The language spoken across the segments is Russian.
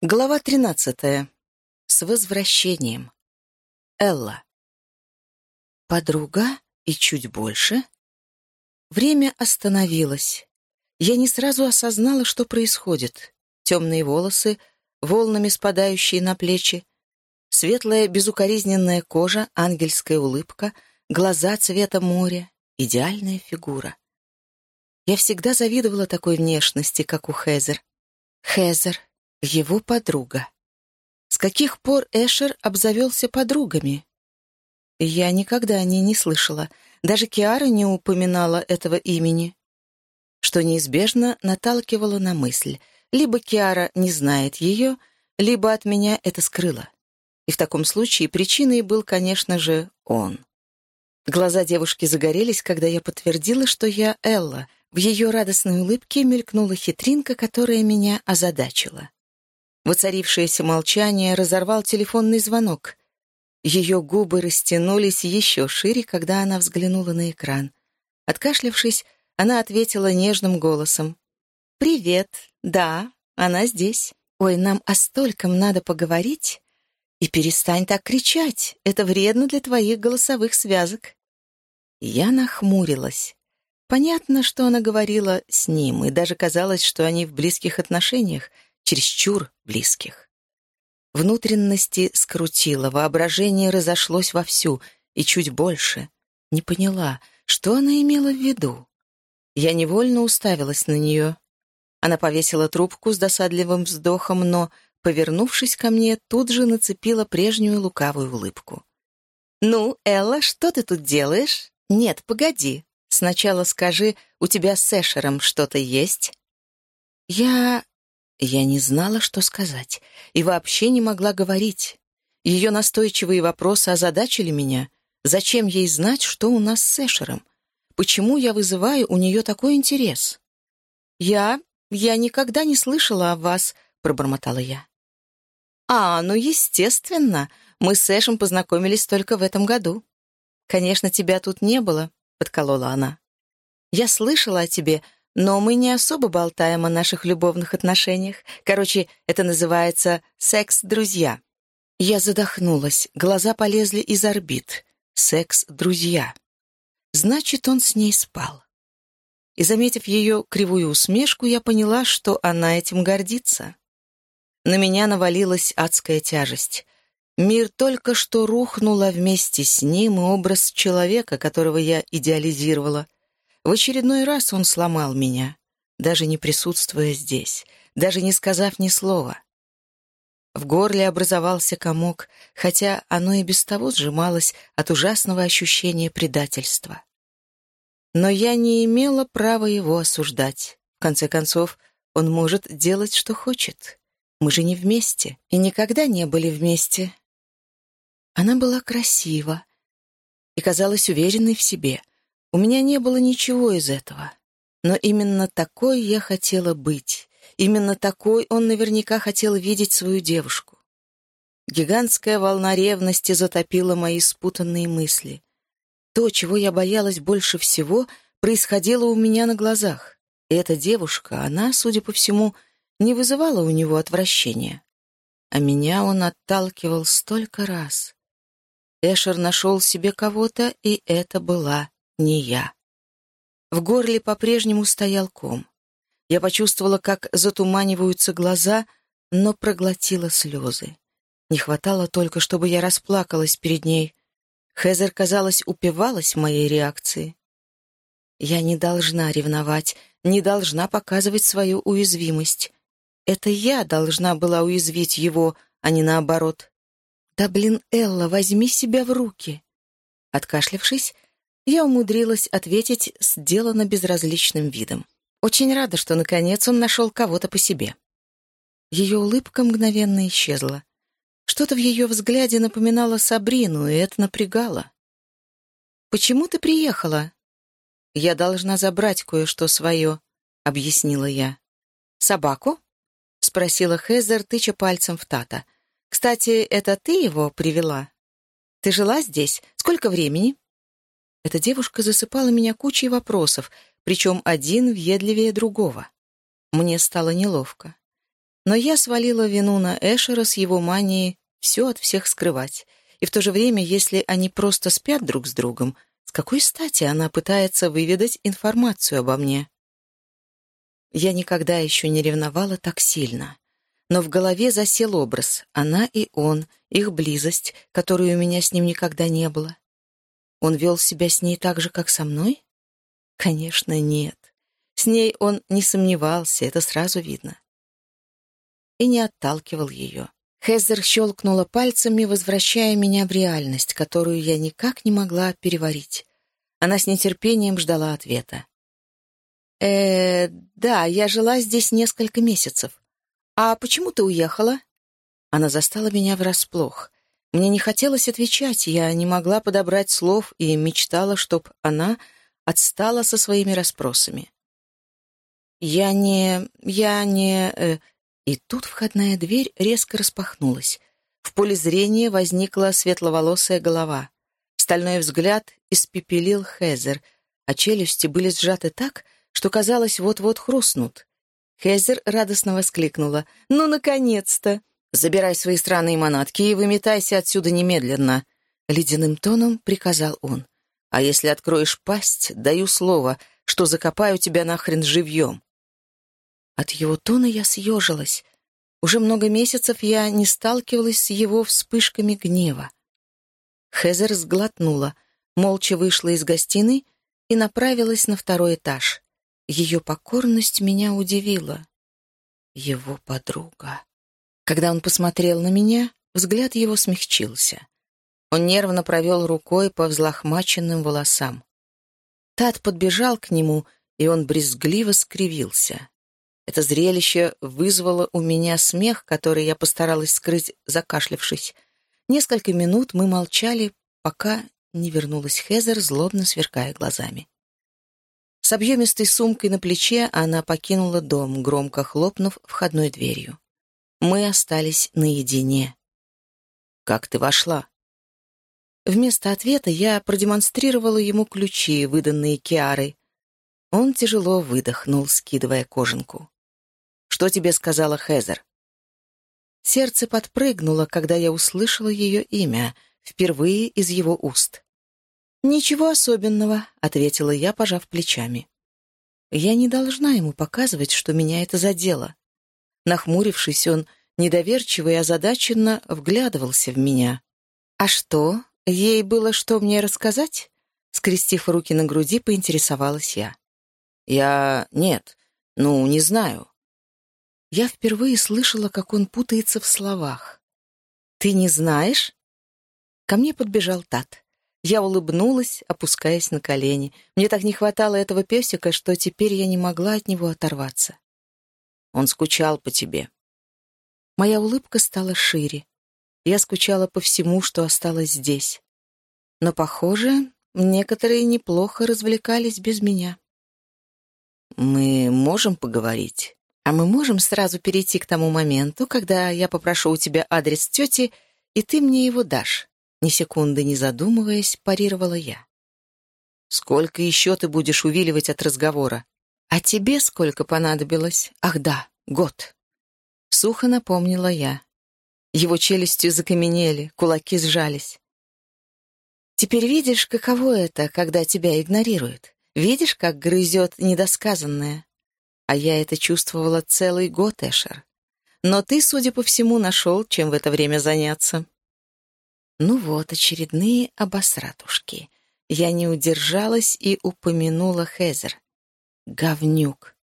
Глава 13. С возвращением. Элла. Подруга и чуть больше. Время остановилось. Я не сразу осознала, что происходит. Темные волосы, волнами спадающие на плечи, светлая безукоризненная кожа, ангельская улыбка, глаза цвета моря, идеальная фигура. Я всегда завидовала такой внешности, как у Хезер. Хезер, его подруга. С каких пор Эшер обзавелся подругами? Я никогда о ней не слышала. Даже Киара не упоминала этого имени. Что неизбежно наталкивало на мысль. Либо Киара не знает ее, либо от меня это скрыло. И в таком случае причиной был, конечно же, он. Глаза девушки загорелись, когда я подтвердила, что я Элла. В ее радостной улыбке мелькнула хитринка, которая меня озадачила. Воцарившееся молчание разорвал телефонный звонок. Ее губы растянулись еще шире, когда она взглянула на экран. Откашлявшись, она ответила нежным голосом. «Привет. Да, она здесь. Ой, нам о стольком надо поговорить. И перестань так кричать. Это вредно для твоих голосовых связок». Я нахмурилась. Понятно, что она говорила с ним, и даже казалось, что они в близких отношениях — чересчур близких. Внутренности скрутило, воображение разошлось вовсю, и чуть больше. Не поняла, что она имела в виду. Я невольно уставилась на нее. Она повесила трубку с досадливым вздохом, но, повернувшись ко мне, тут же нацепила прежнюю лукавую улыбку. «Ну, Элла, что ты тут делаешь?» «Нет, погоди. Сначала скажи, у тебя с Эшером что-то есть?» «Я... Я не знала, что сказать, и вообще не могла говорить. Ее настойчивые вопросы озадачили меня. Зачем ей знать, что у нас с Эшером? Почему я вызываю у нее такой интерес? «Я... я никогда не слышала о вас», — пробормотала я. «А, ну, естественно. Мы с Эшем познакомились только в этом году. Конечно, тебя тут не было», — подколола она. «Я слышала о тебе, но мы не особо болтаем о наших любовных отношениях. Короче, это называется «секс-друзья». Я задохнулась, глаза полезли из орбит. «Секс-друзья». Значит, он с ней спал. И, заметив ее кривую усмешку, я поняла, что она этим гордится. На меня навалилась адская тяжесть. Мир только что рухнула вместе с ним и образ человека, которого я идеализировала — в очередной раз он сломал меня, даже не присутствуя здесь, даже не сказав ни слова. В горле образовался комок, хотя оно и без того сжималось от ужасного ощущения предательства. Но я не имела права его осуждать. В конце концов, он может делать, что хочет. Мы же не вместе и никогда не были вместе. Она была красива и казалась уверенной в себе — у меня не было ничего из этого. Но именно такой я хотела быть. Именно такой он наверняка хотел видеть свою девушку. Гигантская волна ревности затопила мои спутанные мысли. То, чего я боялась больше всего, происходило у меня на глазах. И эта девушка, она, судя по всему, не вызывала у него отвращения. А меня он отталкивал столько раз. Эшер нашел себе кого-то, и это была не я. В горле по-прежнему стоял ком. Я почувствовала, как затуманиваются глаза, но проглотила слезы. Не хватало только, чтобы я расплакалась перед ней. Хезер, казалось, упивалась моей реакции. Я не должна ревновать, не должна показывать свою уязвимость. Это я должна была уязвить его, а не наоборот. «Да блин, Элла, возьми себя в руки!» Откашлявшись, я умудрилась ответить с делано безразличным видом. Очень рада, что, наконец, он нашел кого-то по себе. Ее улыбка мгновенно исчезла. Что-то в ее взгляде напоминало Сабрину, и это напрягало. «Почему ты приехала?» «Я должна забрать кое-что свое», — объяснила я. «Собаку?» — спросила Хезер, тыча пальцем в Тата. «Кстати, это ты его привела? Ты жила здесь? Сколько времени?» Эта девушка засыпала меня кучей вопросов, причем один въедливее другого. Мне стало неловко. Но я свалила вину на Эшера с его манией все от всех скрывать. И в то же время, если они просто спят друг с другом, с какой стати она пытается выведать информацию обо мне? Я никогда еще не ревновала так сильно. Но в голове засел образ. Она и он, их близость, которой у меня с ним никогда не было. Он вел себя с ней так же, как со мной? Конечно, нет. С ней он не сомневался, это сразу видно. И не отталкивал ее. Хезер щелкнула пальцами, возвращая меня в реальность, которую я никак не могла переварить. Она с нетерпением ждала ответа. э да, я жила здесь несколько месяцев. А почему ты уехала?» Она застала меня врасплох. Мне не хотелось отвечать, я не могла подобрать слов и мечтала, чтоб она отстала со своими расспросами. «Я не... я не...» э, И тут входная дверь резко распахнулась. В поле зрения возникла светловолосая голова. Стальной взгляд испепелил Хезер, а челюсти были сжаты так, что, казалось, вот-вот хрустнут. Хезер радостно воскликнула. «Ну, наконец-то!» «Забирай свои странные манатки и выметайся отсюда немедленно!» Ледяным тоном приказал он. «А если откроешь пасть, даю слово, что закопаю тебя нахрен живьем!» От его тона я съежилась. Уже много месяцев я не сталкивалась с его вспышками гнева. Хезер сглотнула, молча вышла из гостиной и направилась на второй этаж. Ее покорность меня удивила. Его подруга. Когда он посмотрел на меня, взгляд его смягчился. Он нервно провел рукой по взлохмаченным волосам. Тат подбежал к нему, и он брезгливо скривился. Это зрелище вызвало у меня смех, который я постаралась скрыть, закашлявшись. Несколько минут мы молчали, пока не вернулась Хезер, злобно сверкая глазами. С объемистой сумкой на плече она покинула дом, громко хлопнув входной дверью. Мы остались наедине. «Как ты вошла?» Вместо ответа я продемонстрировала ему ключи, выданные Киарой. Он тяжело выдохнул, скидывая кожанку. «Что тебе сказала Хезер?» Сердце подпрыгнуло, когда я услышала ее имя, впервые из его уст. «Ничего особенного», — ответила я, пожав плечами. Я не должна ему показывать, что меня это задело. Нахмурившись, он недоверчиво и озадаченно вглядывался в меня. «А что, ей было что мне рассказать?» Скрестив руки на груди, поинтересовалась я. «Я... нет. Ну, не знаю». Я впервые слышала, как он путается в словах. «Ты не знаешь?» Ко мне подбежал Тат. Я улыбнулась, опускаясь на колени. Мне так не хватало этого песика, что теперь я не могла от него оторваться. Он скучал по тебе. Моя улыбка стала шире. Я скучала по всему, что осталось здесь. Но, похоже, некоторые неплохо развлекались без меня. «Мы можем поговорить?» «А мы можем сразу перейти к тому моменту, когда я попрошу у тебя адрес тети, и ты мне его дашь?» Ни секунды не задумываясь, парировала я. «Сколько еще ты будешь увиливать от разговора?» «А тебе сколько понадобилось?» «Ах да, год». Сухо напомнила я. Его челюсти закаменели, кулаки сжались. «Теперь видишь, каково это, когда тебя игнорируют? Видишь, как грызет недосказанное? А я это чувствовала целый год, Эшер. Но ты, судя по всему, нашел, чем в это время заняться». Ну вот, очередные обосратушки. Я не удержалась и упомянула Хезер. Говнюк.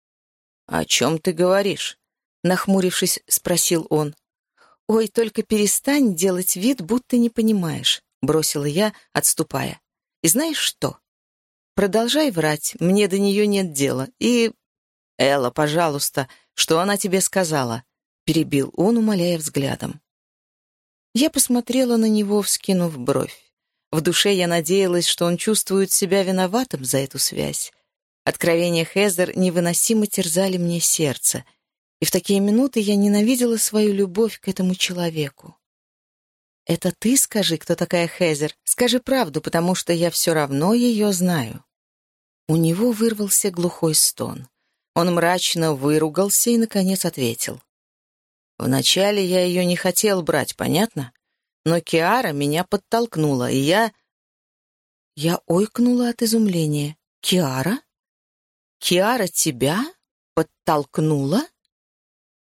«О чем ты говоришь?» Нахмурившись, спросил он. «Ой, только перестань делать вид, будто не понимаешь», — бросила я, отступая. «И знаешь что? Продолжай врать, мне до нее нет дела. И...» «Элла, пожалуйста, что она тебе сказала?» — перебил он, умоляя взглядом. Я посмотрела на него, вскинув бровь. В душе я надеялась, что он чувствует себя виноватым за эту связь. Откровения Хезер невыносимо терзали мне сердце, и в такие минуты я ненавидела свою любовь к этому человеку. «Это ты скажи, кто такая Хезер? Скажи правду, потому что я все равно ее знаю». У него вырвался глухой стон. Он мрачно выругался и, наконец, ответил. Вначале я ее не хотел брать, понятно? Но Киара меня подтолкнула, и я... Я ойкнула от изумления. «Киара? Киара тебя подтолкнула?»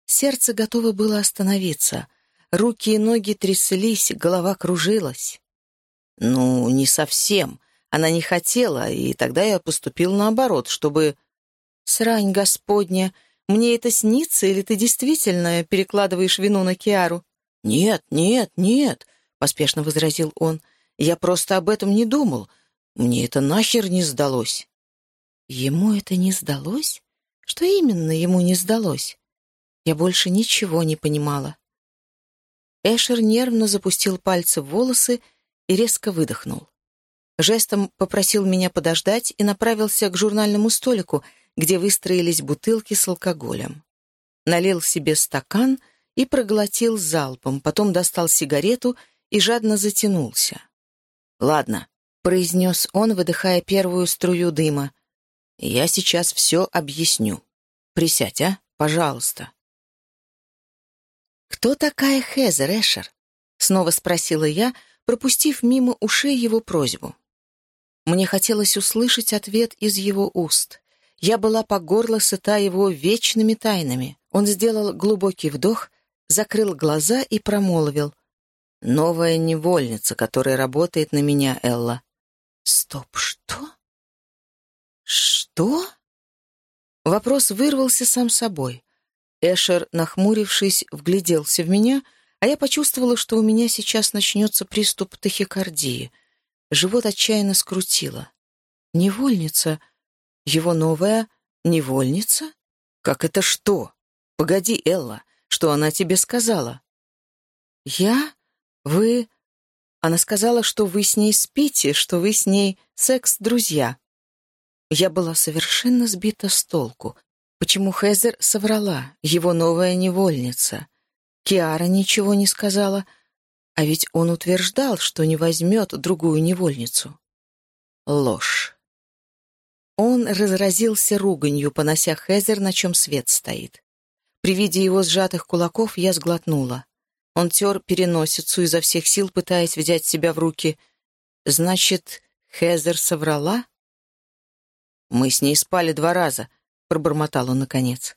Сердце готово было остановиться. Руки и ноги тряслись, голова кружилась. «Ну, не совсем. Она не хотела, и тогда я поступил наоборот, чтобы...» «Срань господня! Мне это снится, или ты действительно перекладываешь вину на Киару?» «Нет, нет, нет», — поспешно возразил он. «Я просто об этом не думал. Мне это нахер не сдалось». Ему это не сдалось? Что именно ему не сдалось? Я больше ничего не понимала. Эшер нервно запустил пальцы в волосы и резко выдохнул. Жестом попросил меня подождать и направился к журнальному столику, где выстроились бутылки с алкоголем. Налил себе стакан и проглотил залпом, потом достал сигарету и жадно затянулся. «Ладно», — произнес он, выдыхая первую струю дыма. «Я сейчас все объясню. Присядь, а, пожалуйста». «Кто такая Хезер Эшер?» — снова спросила я, пропустив мимо ушей его просьбу. Мне хотелось услышать ответ из его уст. Я была по горло сыта его вечными тайнами. Он сделал глубокий вдох, закрыл глаза и промолвил. «Новая невольница, которая работает на меня, Элла. Стоп, что? Что? Вопрос вырвался сам собой. Эшер, нахмурившись, вгляделся в меня, а я почувствовала, что у меня сейчас начнется приступ тахикардии. Живот отчаянно скрутило. Невольница? Его новая невольница? Как это что? Погоди, Элла, что она тебе сказала? Я? Вы... Она сказала, что вы с ней спите, что вы с ней секс-друзья. Я была совершенно сбита с толку. Почему Хезер соврала, его новая невольница? Киара ничего не сказала, а ведь он утверждал, что не возьмет другую невольницу. Ложь. Он разразился руганью, понося Хезер, на чем свет стоит. При виде его сжатых кулаков я сглотнула. Он тер переносицу изо всех сил, пытаясь взять себя в руки. «Значит, Хезер соврала?» «Мы с ней спали два раза», — пробормотал он наконец.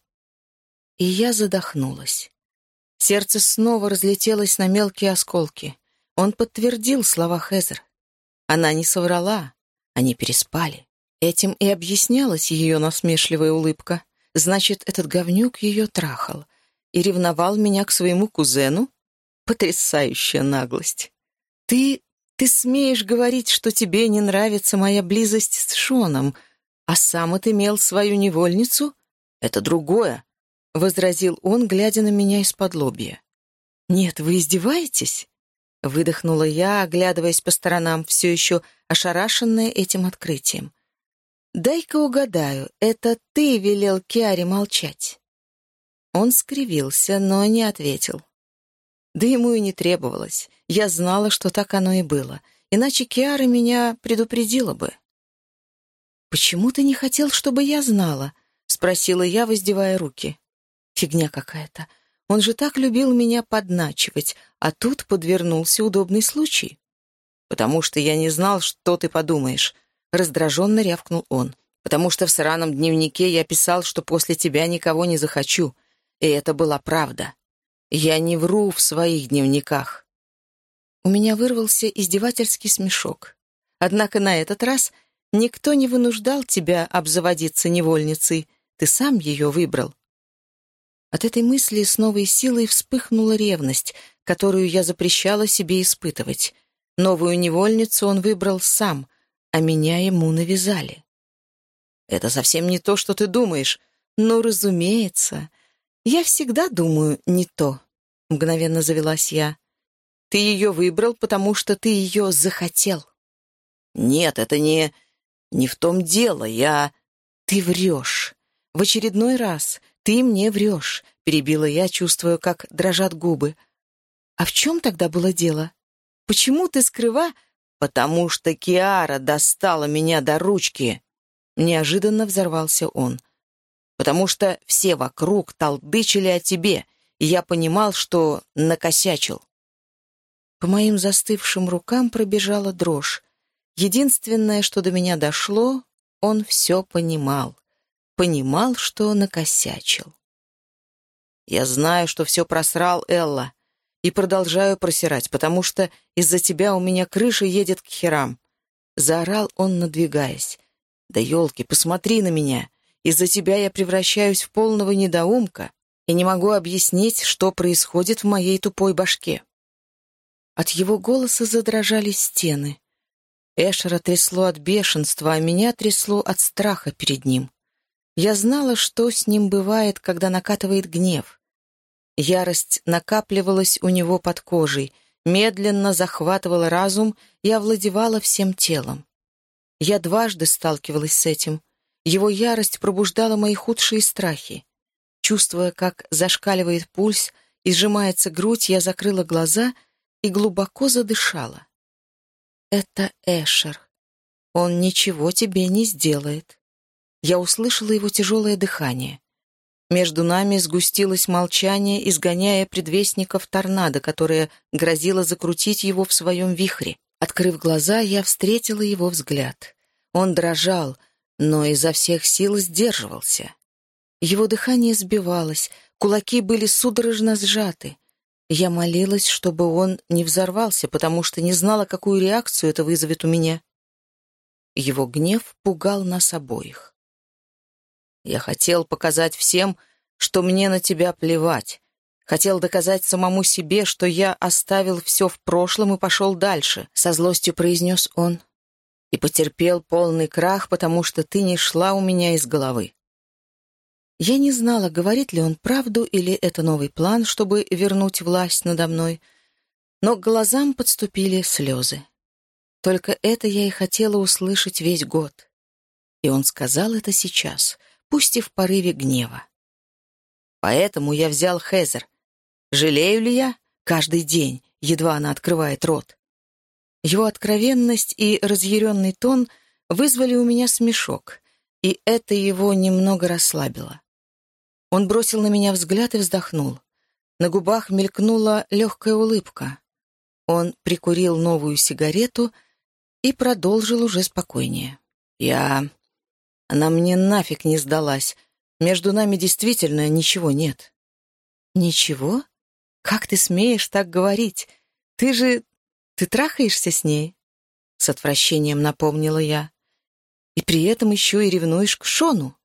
И я задохнулась. Сердце снова разлетелось на мелкие осколки. Он подтвердил слова Хезер. Она не соврала, они переспали. Этим и объяснялась ее насмешливая улыбка. Значит, этот говнюк ее трахал и ревновал меня к своему кузену? Потрясающая наглость. Ты... ты смеешь говорить, что тебе не нравится моя близость с Шоном, а сам отымел свою невольницу? Это другое, — возразил он, глядя на меня из-под лобья. «Нет, вы издеваетесь?» — выдохнула я, оглядываясь по сторонам, все еще ошарашенная этим открытием. «Дай-ка угадаю, это ты велел Киаре молчать?» Он скривился, но не ответил. Да ему и не требовалось. Я знала, что так оно и было. Иначе Киара меня предупредила бы. «Почему ты не хотел, чтобы я знала?» — спросила я, воздевая руки. «Фигня какая-то. Он же так любил меня подначивать, а тут подвернулся удобный случай». «Потому что я не знал, что ты подумаешь», — раздраженно рявкнул он. «Потому что в сраном дневнике я писал, что после тебя никого не захочу. И это была правда. Я не вру в своих дневниках. У меня вырвался издевательский смешок. Однако на этот раз никто не вынуждал тебя обзаводиться невольницей. Ты сам ее выбрал. От этой мысли с новой силой вспыхнула ревность, которую я запрещала себе испытывать. Новую невольницу он выбрал сам, а меня ему навязали. «Это совсем не то, что ты думаешь. Ну, разумеется. Я всегда думаю не то», — мгновенно завелась я. «Ты ее выбрал, потому что ты ее захотел». «Нет, это не... не в том дело. Я...» «Ты врешь. В очередной раз ты мне врешь», — перебила я, чувствуя, как дрожат губы. «А в чем тогда было дело? Почему ты скрыва...» «Потому что Киара достала меня до ручки!» Неожиданно взорвался он. «Потому что все вокруг толдычили о тебе, и я понимал, что накосячил. По моим застывшим рукам пробежала дрожь. Единственное, что до меня дошло, он все понимал. Понимал, что накосячил. «Я знаю, что все просрал, Элла, и продолжаю просирать, потому что из-за тебя у меня крыша едет к херам». Заорал он, надвигаясь. «Да елки, посмотри на меня! Из-за тебя я превращаюсь в полного недоумка и не могу объяснить, что происходит в моей тупой башке». От его голоса задрожали стены. Эшера трясло от бешенства, а меня трясло от страха перед ним. Я знала, что с ним бывает, когда накатывает гнев. Ярость накапливалась у него под кожей, медленно захватывала разум и овладевала всем телом. Я дважды сталкивалась с этим. Его ярость пробуждала мои худшие страхи. Чувствуя, как зашкаливает пульс и сжимается грудь, я закрыла глаза и глубоко задышала. «Это Эшер. Он ничего тебе не сделает». Я услышала его тяжелое дыхание. Между нами сгустилось молчание, изгоняя предвестников торнадо, которое грозило закрутить его в своем вихре. Открыв глаза, я встретила его взгляд. Он дрожал, но изо всех сил сдерживался. Его дыхание сбивалось, кулаки были судорожно сжаты. Я молилась, чтобы он не взорвался, потому что не знала, какую реакцию это вызовет у меня. Его гнев пугал нас обоих. Я хотел показать всем, что мне на тебя плевать. Хотел доказать самому себе, что я оставил все в прошлом и пошел дальше, — со злостью произнес он. И потерпел полный крах, потому что ты не шла у меня из головы. Я не знала, говорит ли он правду или это новый план, чтобы вернуть власть надо мной, но к глазам подступили слезы. Только это я и хотела услышать весь год. И он сказал это сейчас, пусть и в порыве гнева. Поэтому я взял Хезер. Жалею ли я? Каждый день, едва она открывает рот. Его откровенность и разъяренный тон вызвали у меня смешок, и это его немного расслабило. Он бросил на меня взгляд и вздохнул. На губах мелькнула легкая улыбка. Он прикурил новую сигарету и продолжил уже спокойнее. «Я она мне нафиг не сдалась. Между нами действительно ничего нет». «Ничего? Как ты смеешь так говорить? Ты же... Ты трахаешься с ней?» С отвращением напомнила я. «И при этом еще и ревнуешь к Шону».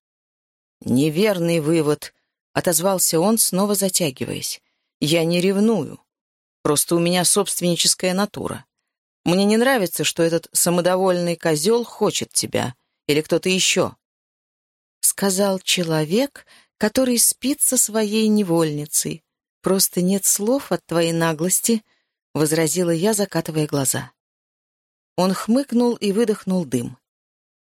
«Неверный вывод», — отозвался он, снова затягиваясь. «Я не ревную. Просто у меня собственническая натура. Мне не нравится, что этот самодовольный козел хочет тебя или кто-то еще?» Сказал человек, который спит со своей невольницей. «Просто нет слов от твоей наглости», — возразила я, закатывая глаза. Он хмыкнул и выдохнул дым.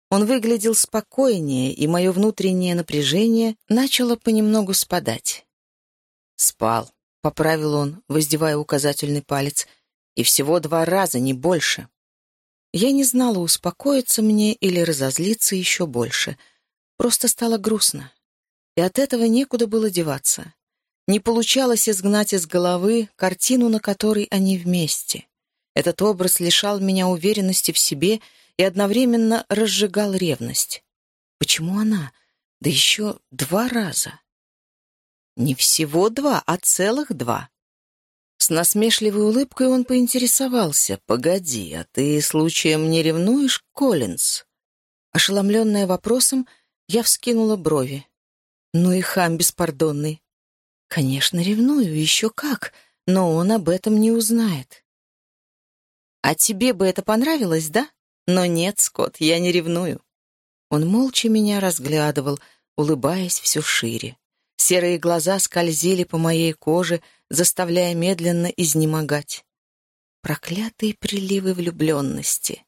Он выглядел спокойнее, и мое внутреннее напряжение начало понемногу спадать. «Спал», — поправил он, воздевая указательный палец, — «и всего два раза, не больше». Я не знала, успокоиться мне или разозлиться еще больше. Просто стало грустно. И от этого некуда было деваться. Не получалось изгнать из головы картину, на которой они вместе. Этот образ лишал меня уверенности в себе и одновременно разжигал ревность. Почему она? Да еще два раза. Не всего два, а целых два. С насмешливой улыбкой он поинтересовался. «Погоди, а ты случаем не ревнуешь, Коллинз?» Ошеломленная вопросом, я вскинула брови. «Ну и хам беспардонный». «Конечно, ревную, еще как, но он об этом не узнает». «А тебе бы это понравилось, да? Но нет, Скотт, я не ревную». Он молча меня разглядывал, улыбаясь все шире. Серые глаза скользили по моей коже, заставляя медленно изнемогать. Проклятые приливы влюбленности.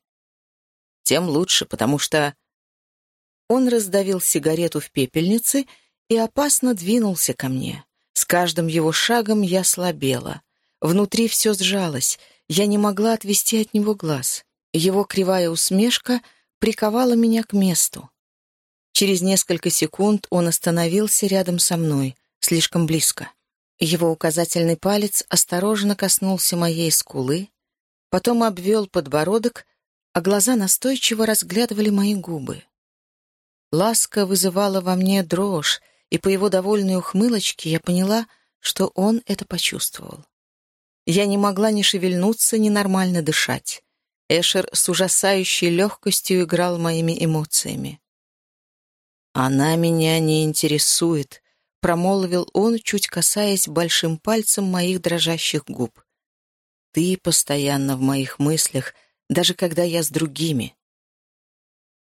Тем лучше, потому что... Он раздавил сигарету в пепельнице и опасно двинулся ко мне. С каждым его шагом я слабела. Внутри все сжалось, я не могла отвести от него глаз. Его кривая усмешка приковала меня к месту. Через несколько секунд он остановился рядом со мной, слишком близко. Его указательный палец осторожно коснулся моей скулы, потом обвел подбородок, а глаза настойчиво разглядывали мои губы. Ласка вызывала во мне дрожь, и по его довольной ухмылочке я поняла, что он это почувствовал. Я не могла ни шевельнуться, ни нормально дышать. Эшер с ужасающей легкостью играл моими эмоциями. «Она меня не интересует», — промолвил он, чуть касаясь большим пальцем моих дрожащих губ. «Ты постоянно в моих мыслях, даже когда я с другими».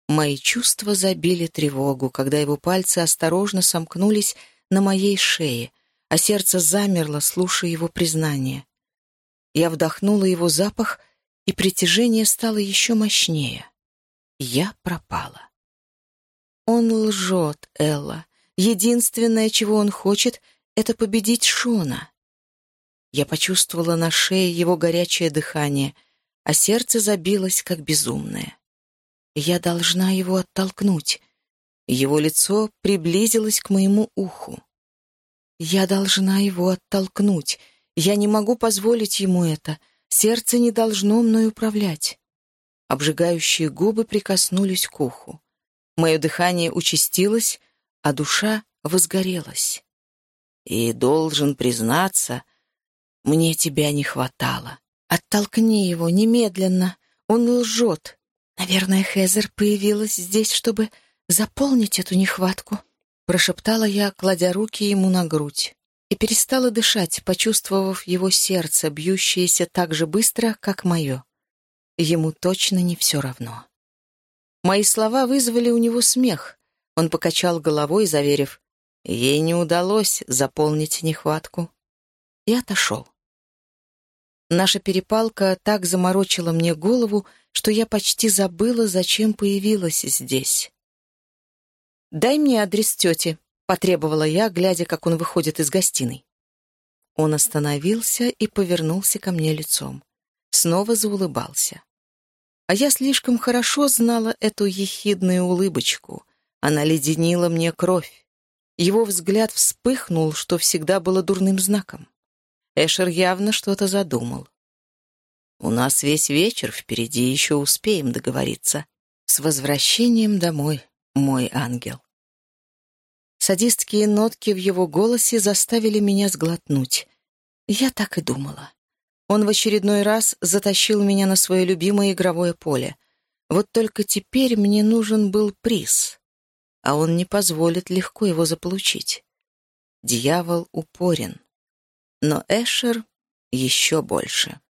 Мои чувства забили тревогу, когда его пальцы осторожно сомкнулись на моей шее, а сердце замерло, слушая его признание. Я вдохнула его запах, и притяжение стало еще мощнее. Я пропала. Он лжет, Элла. Единственное, чего он хочет, это победить Шона. Я почувствовала на шее его горячее дыхание, а сердце забилось, как безумное. Я должна его оттолкнуть. Его лицо приблизилось к моему уху. Я должна его оттолкнуть. Я не могу позволить ему это. Сердце не должно мной управлять. Обжигающие губы прикоснулись к уху. Мое дыхание участилось, а душа возгорелась. И должен признаться, мне тебя не хватало. Оттолкни его немедленно. Он лжет. Наверное, Хезер появилась здесь, чтобы заполнить эту нехватку. Прошептала я, кладя руки ему на грудь. И перестала дышать, почувствовав его сердце, бьющееся так же быстро, как мое. Ему точно не все равно. Мои слова вызвали у него смех. Он покачал головой, заверив, ей не удалось заполнить нехватку. И отошел. Наша перепалка так заморочила мне голову, что я почти забыла, зачем появилась здесь. «Дай мне адрес тети», — потребовала я, глядя, как он выходит из гостиной. Он остановился и повернулся ко мне лицом. Снова заулыбался. А я слишком хорошо знала эту ехидную улыбочку. Она леденила мне кровь. Его взгляд вспыхнул, что всегда было дурным знаком. Эшер явно что-то задумал. «У нас весь вечер впереди, еще успеем договориться. С возвращением домой, мой ангел». Садистские нотки в его голосе заставили меня сглотнуть. Я так и думала. Он в очередной раз затащил меня на свое любимое игровое поле. Вот только теперь мне нужен был приз, а он не позволит легко его заполучить. Дьявол упорен. Но Эшер еще больше.